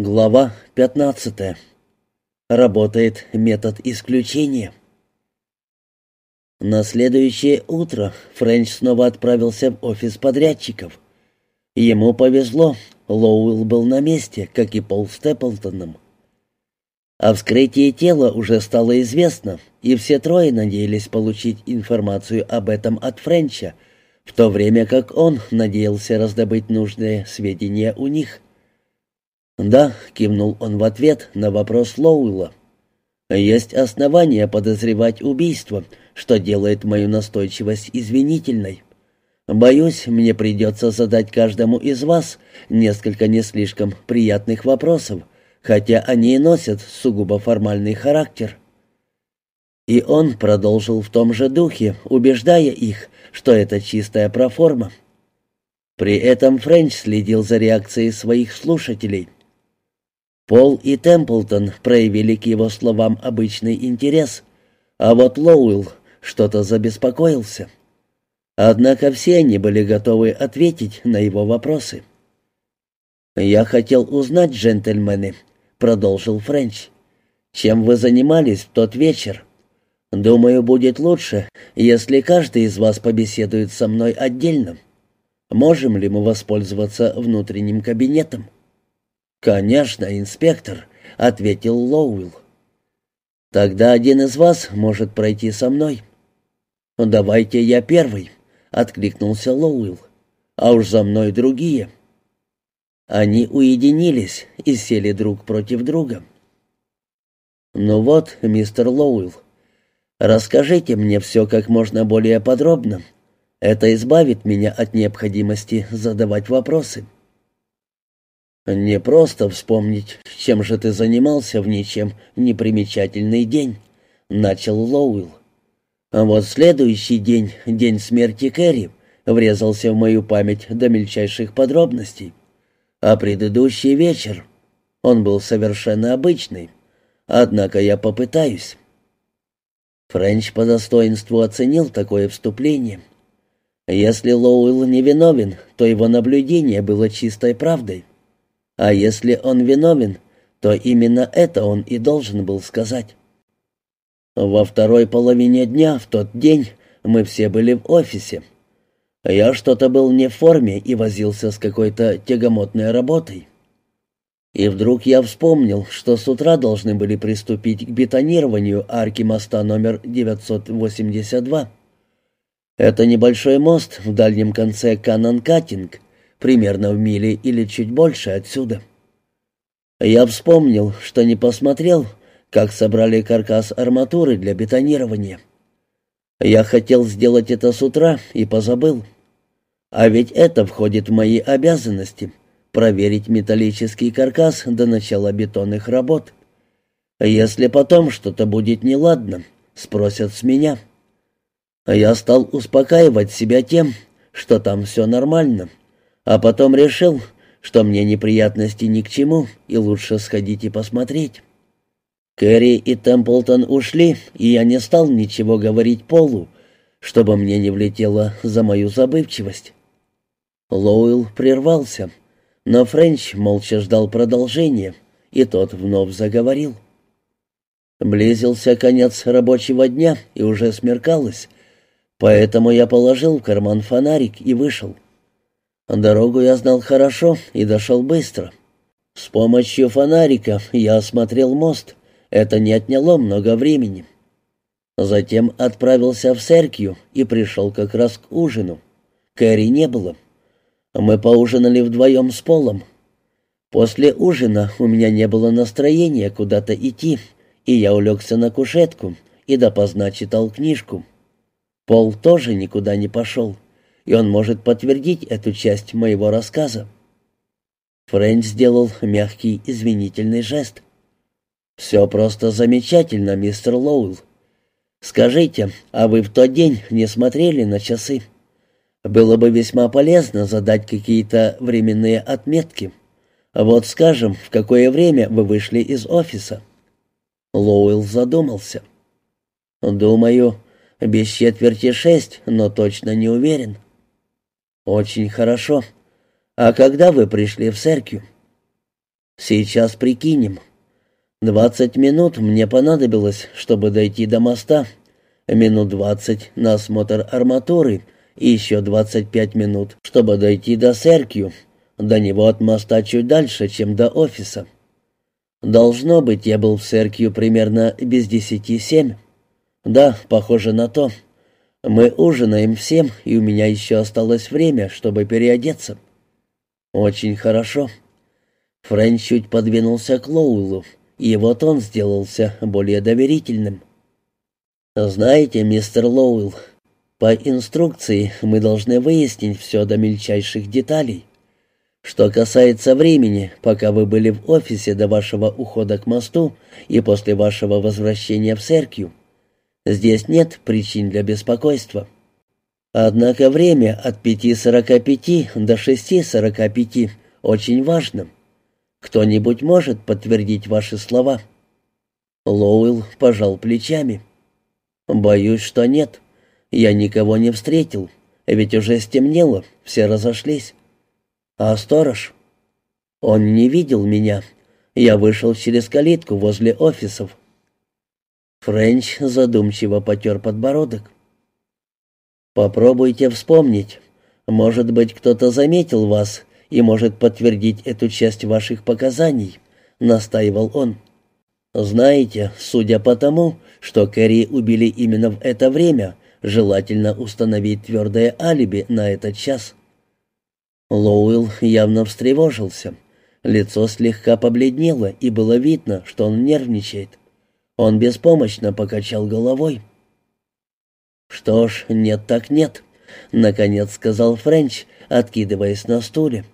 Глава 15. Работает метод исключения. На следующее утро Френч снова отправился в офис подрядчиков. Ему повезло, Лоуэлл был на месте, как и Пол Степлтоном. О вскрытии тела уже стало известно, и все трое надеялись получить информацию об этом от Френча, в то время как он надеялся раздобыть нужные сведения у них – «Да», — кивнул он в ответ на вопрос Лоуэлла. «Есть основания подозревать убийство, что делает мою настойчивость извинительной. Боюсь, мне придется задать каждому из вас несколько не слишком приятных вопросов, хотя они и носят сугубо формальный характер». И он продолжил в том же духе, убеждая их, что это чистая проформа. При этом Френч следил за реакцией своих слушателей — Пол и Темплтон проявили к его словам обычный интерес, а вот Лоуэлл что-то забеспокоился. Однако все они были готовы ответить на его вопросы. «Я хотел узнать, джентльмены», — продолжил Френч, — «чем вы занимались в тот вечер? Думаю, будет лучше, если каждый из вас побеседует со мной отдельно. Можем ли мы воспользоваться внутренним кабинетом?» «Конечно, инспектор», — ответил Лоуэлл. «Тогда один из вас может пройти со мной». «Давайте я первый», — откликнулся Лоуэлл. «А уж за мной другие». Они уединились и сели друг против друга. «Ну вот, мистер Лоуэлл, расскажите мне все как можно более подробно. Это избавит меня от необходимости задавать вопросы». «Не просто вспомнить, чем же ты занимался в ничем непримечательный день», — начал Лоуэлл. А вот следующий день, день смерти Кэрри, врезался в мою память до мельчайших подробностей. А предыдущий вечер, он был совершенно обычный. Однако я попытаюсь. Френч по достоинству оценил такое вступление. Если Лоуэлл невиновен, то его наблюдение было чистой правдой. А если он виновен, то именно это он и должен был сказать. Во второй половине дня в тот день мы все были в офисе. Я что-то был не в форме и возился с какой-то тягомотной работой. И вдруг я вспомнил, что с утра должны были приступить к бетонированию арки моста номер 982. Это небольшой мост в дальнем конце Канан-Каттинг, примерно в миле или чуть больше отсюда. Я вспомнил, что не посмотрел, как собрали каркас арматуры для бетонирования. Я хотел сделать это с утра и позабыл. А ведь это входит в мои обязанности — проверить металлический каркас до начала бетонных работ. Если потом что-то будет неладно, спросят с меня. Я стал успокаивать себя тем, что там все нормально, а потом решил, что мне неприятности ни к чему, и лучше сходить и посмотреть. Кэрри и Темплтон ушли, и я не стал ничего говорить Полу, чтобы мне не влетело за мою забывчивость. Лоуэлл прервался, но Френч молча ждал продолжения, и тот вновь заговорил. Близился конец рабочего дня, и уже смеркалось, поэтому я положил в карман фонарик и вышел. Дорогу я знал хорошо и дошел быстро. С помощью фонарика я осмотрел мост. Это не отняло много времени. Затем отправился в Серкью и пришел как раз к ужину. Кэрри не было. Мы поужинали вдвоем с Полом. После ужина у меня не было настроения куда-то идти, и я улегся на кушетку и допоздна читал книжку. Пол тоже никуда не пошел и он может подтвердить эту часть моего рассказа. Фрэнч сделал мягкий извинительный жест. «Все просто замечательно, мистер Лоуэлл. Скажите, а вы в тот день не смотрели на часы? Было бы весьма полезно задать какие-то временные отметки. Вот скажем, в какое время вы вышли из офиса?» Лоуэлл задумался. «Думаю, без четверти шесть, но точно не уверен». «Очень хорошо. А когда вы пришли в церковь?» Сейчас прикинем. Двадцать минут мне понадобилось, чтобы дойти до моста, минут двадцать на осмотр арматуры и еще двадцать пять минут, чтобы дойти до Серкью, до него от моста чуть дальше, чем до офиса. Должно быть, я был в Серкью примерно без десяти семь. Да, похоже на то. Мы ужинаем всем, и у меня еще осталось время, чтобы переодеться. Очень хорошо. Фрэнч чуть подвинулся к Лоуэлу, и вот он сделался более доверительным. «Знаете, мистер Лоуэлл, по инструкции мы должны выяснить все до мельчайших деталей. Что касается времени, пока вы были в офисе до вашего ухода к мосту и после вашего возвращения в Серкью, здесь нет причин для беспокойства. Однако время от 5.45 до 6.45 очень важно. Кто-нибудь может подтвердить ваши слова?» Лоуэлл пожал плечами. «Боюсь, что нет. Я никого не встретил, ведь уже стемнело, все разошлись. А сторож? Он не видел меня. Я вышел через калитку возле офисов. Френч задумчиво потер подбородок. «Попробуйте вспомнить. Может быть, кто-то заметил вас и может подтвердить эту часть ваших показаний», — настаивал он. «Знаете, судя по тому, что Кэрри убили именно в это время, желательно установить твердое алиби на этот час». Лоуэлл явно встревожился. Лицо слегка побледнело, и было видно, что он нервничает. Он беспомощно покачал головой. «Что ж, нет так нет», — наконец сказал Френч, откидываясь на стуле.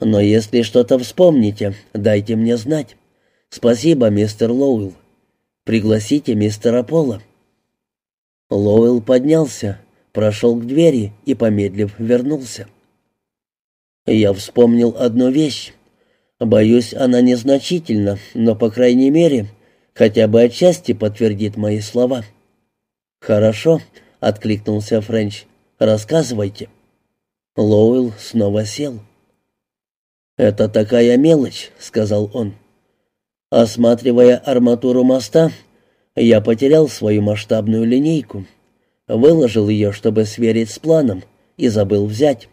«Но если что-то вспомните, дайте мне знать. Спасибо, мистер Лоуэлл. Пригласите мистера Пола». Лоуэлл поднялся, прошел к двери и, помедлив, вернулся. Я вспомнил одну вещь. Боюсь, она незначительна, но, по крайней мере, хотя бы отчасти подтвердит мои слова. «Хорошо», — откликнулся Френч. «Рассказывайте». Лоуэлл снова сел. «Это такая мелочь», — сказал он. Осматривая арматуру моста, я потерял свою масштабную линейку. Выложил ее, чтобы сверить с планом, и забыл взять.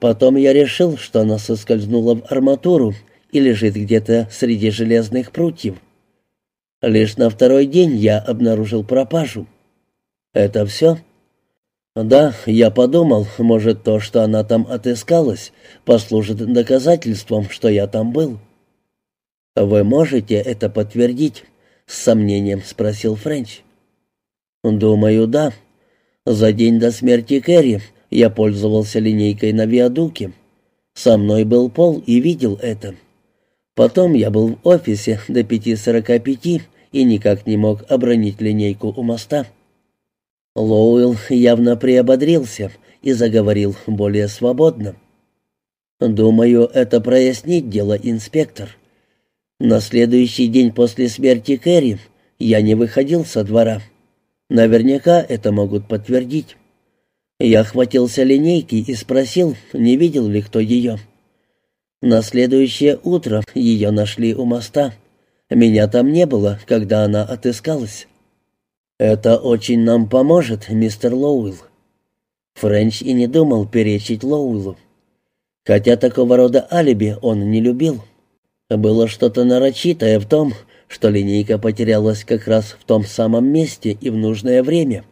Потом я решил, что она соскользнула в арматуру и лежит где-то среди железных прутьев. Лишь на второй день я обнаружил пропажу. Это все? Да, я подумал, может, то, что она там отыскалась, послужит доказательством, что я там был. Вы можете это подтвердить? С сомнением спросил Френч. Думаю, да. За день до смерти Кэрри я пользовался линейкой на виадуке. Со мной был Пол и видел это. Потом я был в офисе до 5.45 и никак не мог обронить линейку у моста. Лоуэлл явно приободрился и заговорил более свободно. «Думаю, это прояснит дело, инспектор. На следующий день после смерти Кэрри я не выходил со двора. Наверняка это могут подтвердить. Я хватился линейки и спросил, не видел ли кто ее. На следующее утро ее нашли у моста. Меня там не было, когда она отыскалась. «Это очень нам поможет, мистер Лоуэлл». Френч и не думал перечить Лоуэллу. Хотя такого рода алиби он не любил. Было что-то нарочитое в том, что линейка потерялась как раз в том самом месте и в нужное время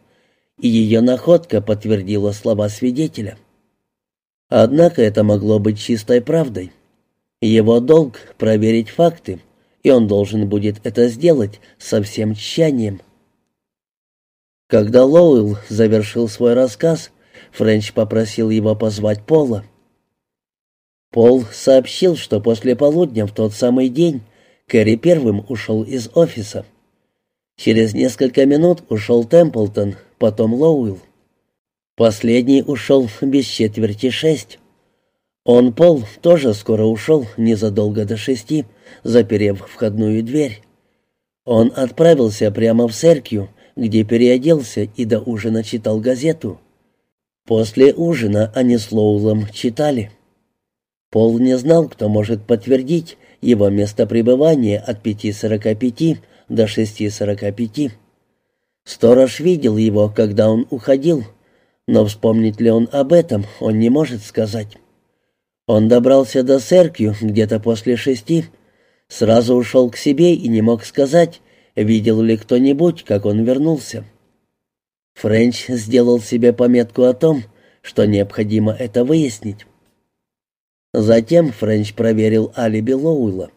и ее находка подтвердила слова свидетеля. Однако это могло быть чистой правдой. Его долг — проверить факты, и он должен будет это сделать со всем тщанием. Когда Лоуэлл завершил свой рассказ, Френч попросил его позвать Пола. Пол сообщил, что после полудня в тот самый день Кэрри первым ушел из офиса. Через несколько минут ушел Темплтон, потом Лоуэлл. Последний ушел без четверти шесть. Он, Пол, тоже скоро ушел, незадолго до шести, заперев входную дверь. Он отправился прямо в церкву, где переоделся и до ужина читал газету. После ужина они с Лоулом читали. Пол не знал, кто может подтвердить, его место пребывания от 5.45 до 6.45. Сторож видел его, когда он уходил, но вспомнит ли он об этом, он не может сказать. Он добрался до церкви где-то после шести, сразу ушел к себе и не мог сказать, видел ли кто-нибудь, как он вернулся. Френч сделал себе пометку о том, что необходимо это выяснить. Затем Френч проверил алиби Лоуэлла.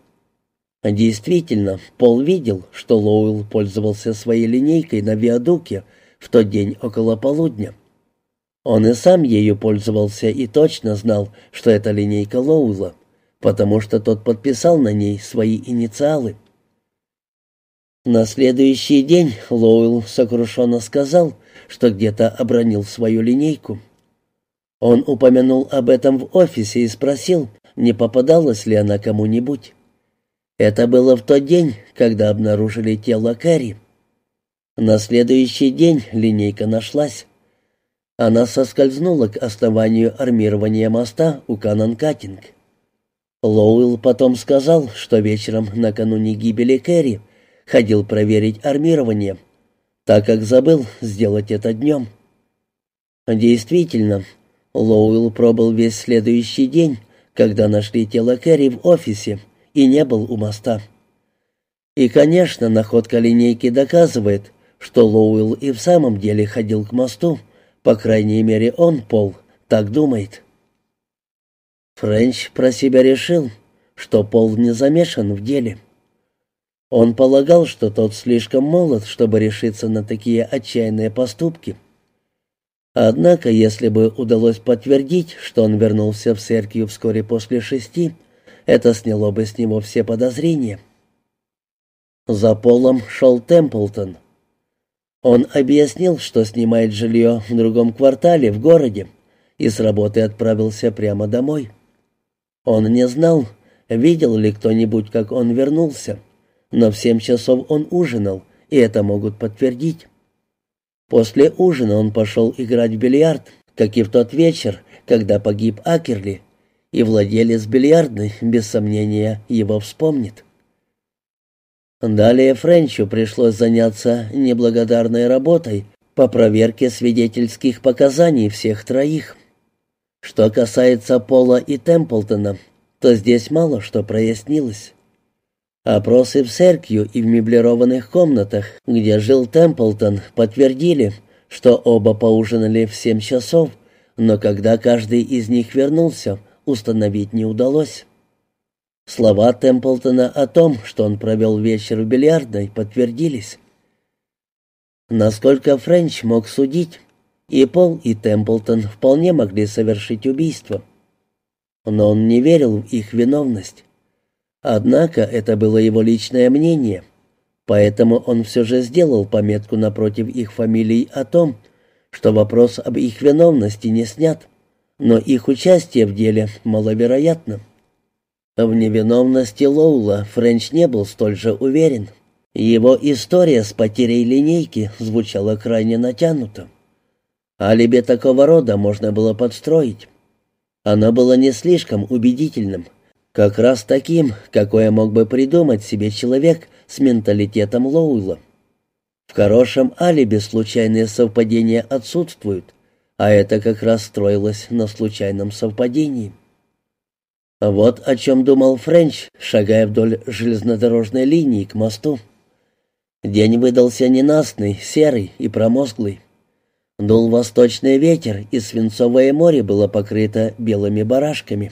Действительно, Пол видел, что Лоуэлл пользовался своей линейкой на виадуке в тот день около полудня. Он и сам ею пользовался и точно знал, что это линейка Лоуэлла, потому что тот подписал на ней свои инициалы. На следующий день Лоуэлл сокрушенно сказал, что где-то обронил свою линейку. Он упомянул об этом в офисе и спросил, не попадалась ли она кому-нибудь. Это было в тот день, когда обнаружили тело Кэрри. На следующий день линейка нашлась. Она соскользнула к основанию армирования моста у Кананкатинг. Лоуэлл потом сказал, что вечером накануне гибели Кэрри ходил проверить армирование, так как забыл сделать это днем. Действительно, Лоуэлл пробыл весь следующий день, когда нашли тело Кэрри в офисе, и не был у моста. И, конечно, находка линейки доказывает, что Лоуэлл и в самом деле ходил к мосту, по крайней мере, он, Пол, так думает. Френч про себя решил, что Пол не замешан в деле. Он полагал, что тот слишком молод, чтобы решиться на такие отчаянные поступки. Однако, если бы удалось подтвердить, что он вернулся в церковь вскоре после шести, это сняло бы с него все подозрения. За Полом шел Темплтон. Он объяснил, что снимает жилье в другом квартале в городе, и с работы отправился прямо домой. Он не знал, видел ли кто-нибудь, как он вернулся, но в семь часов он ужинал, и это могут подтвердить. После ужина он пошел играть в бильярд, как и в тот вечер, когда погиб Акерли, и владелец бильярдной, без сомнения, его вспомнит. Далее Френчу пришлось заняться неблагодарной работой по проверке свидетельских показаний всех троих. Что касается Пола и Темплтона, то здесь мало что прояснилось. Опросы в церкви и в меблированных комнатах, где жил Темплтон, подтвердили, что оба поужинали в семь часов, но когда каждый из них вернулся, установить не удалось. Слова Темплтона о том, что он провел вечер в бильярдной, подтвердились. Насколько Френч мог судить, и Пол, и Темплтон вполне могли совершить убийство. Но он не верил в их виновность. Однако это было его личное мнение, поэтому он все же сделал пометку напротив их фамилий о том, что вопрос об их виновности не снят но их участие в деле маловероятно. В невиновности Лоула Френч не был столь же уверен. Его история с потерей линейки звучала крайне натянуто. Алиби такого рода можно было подстроить. Оно было не слишком убедительным, как раз таким, какое мог бы придумать себе человек с менталитетом Лоула. В хорошем алиби случайные совпадения отсутствуют — а это как раз строилось на случайном совпадении. Вот о чем думал Френч, шагая вдоль железнодорожной линии к мосту. День выдался ненастный, серый и промозглый. Дул восточный ветер, и свинцовое море было покрыто белыми барашками.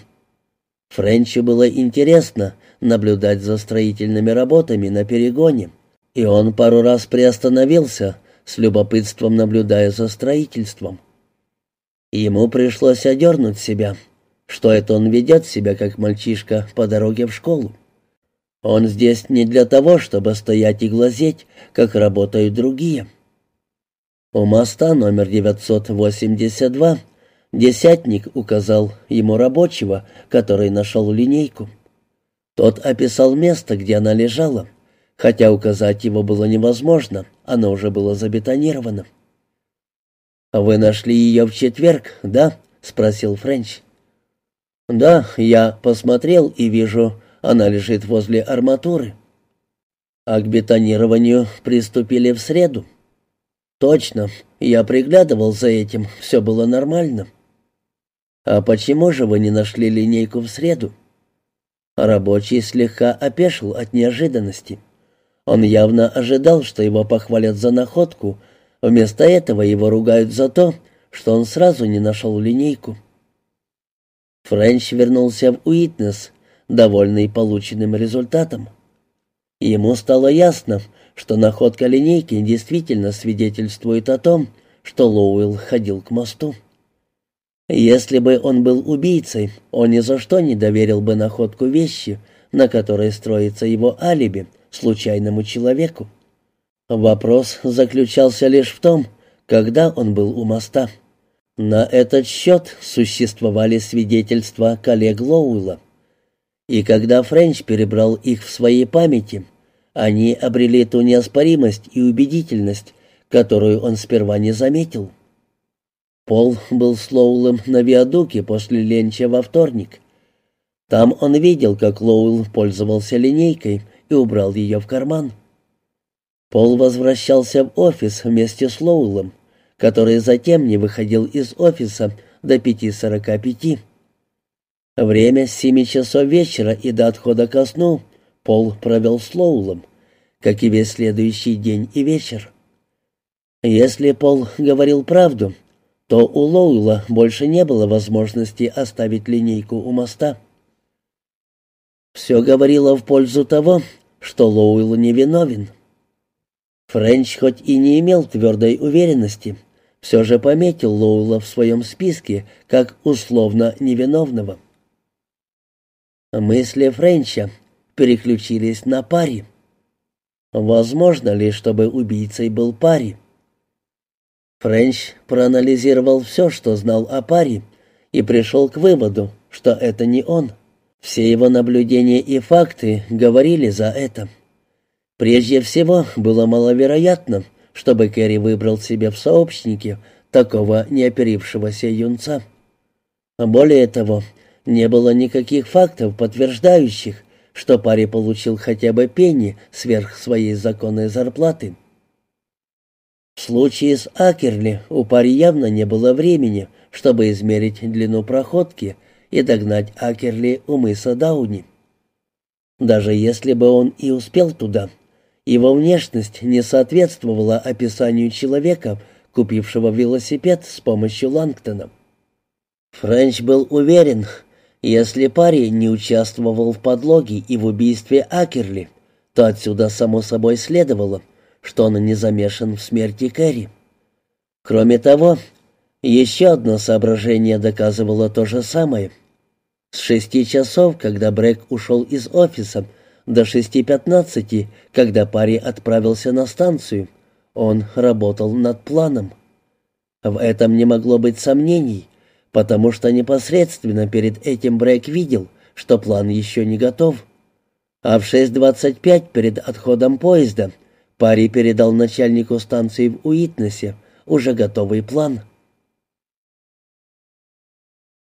Френчу было интересно наблюдать за строительными работами на перегоне, и он пару раз приостановился, с любопытством наблюдая за строительством. Ему пришлось одернуть себя. Что это он ведет себя, как мальчишка, по дороге в школу? Он здесь не для того, чтобы стоять и глазеть, как работают другие. У моста номер 982 десятник указал ему рабочего, который нашел линейку. Тот описал место, где она лежала, хотя указать его было невозможно, оно уже было забетонировано. «Вы нашли ее в четверг, да?» — спросил Френч. «Да, я посмотрел и вижу, Она лежит возле арматуры. А к бетонированию приступили в среду. Точно, я приглядывал за этим, все было нормально. А почему же вы не нашли линейку в среду? Рабочий слегка опешил от неожиданности. Он явно ожидал, что его похвалят за находку, вместо этого его ругают за то, что он сразу не нашел линейку. Френч вернулся в Уитнес, довольный полученным результатом. Ему стало ясно, что находка линейки действительно свидетельствует о том, что Лоуэлл ходил к мосту. Если бы он был убийцей, он ни за что не доверил бы находку вещи, на которой строится его алиби, случайному человеку. Вопрос заключался лишь в том, когда он был у моста. На этот счет существовали свидетельства коллег Лоуэлла. И когда Френч перебрал их в своей памяти, они обрели ту неоспоримость и убедительность, которую он сперва не заметил. Пол был с Лоулом на виадуке после ленча во вторник. Там он видел, как Лоул пользовался линейкой и убрал ее в карман. Пол возвращался в офис вместе с Лоулом, который затем не выходил из офиса до пяти сорока пяти. Время с семи часов вечера и до отхода ко сну Пол провел с Лоулом, как и весь следующий день и вечер. Если Пол говорил правду, то у Лоула больше не было возможности оставить линейку у моста. Все говорило в пользу того, что Лоуэлл невиновен. Френч хоть и не имел твердой уверенности, все же пометил Лоула в своем списке как условно невиновного. Мысли Френча переключились на пари. Возможно ли, чтобы убийцей был пари? Френч проанализировал все, что знал о паре, и пришел к выводу, что это не он. Все его наблюдения и факты говорили за это. Прежде всего, было маловероятно, чтобы Кэрри выбрал себе в сообщнике такого неоперившегося юнца. Более того, не было никаких фактов, подтверждающих, что парень получил хотя бы пенни сверх своей законной зарплаты. В случае с Акерли у пари явно не было времени, чтобы измерить длину проходки и догнать Акерли у мыса Дауни. Даже если бы он и успел туда, его внешность не соответствовала описанию человека, купившего велосипед с помощью Лангтона. Френч был уверен, если парень не участвовал в подлоге и в убийстве Акерли, то отсюда само собой следовало, что он не замешан в смерти Кэрри. Кроме того, еще одно соображение доказывало то же самое. С шести часов, когда Брэк ушел из офиса, до шести пятнадцати, когда парень отправился на станцию, он работал над планом. В этом не могло быть сомнений, потому что непосредственно перед этим Брэк видел, что план еще не готов. А в шесть двадцать пять перед отходом поезда Пари передал начальнику станции в Уитнесе уже готовый план.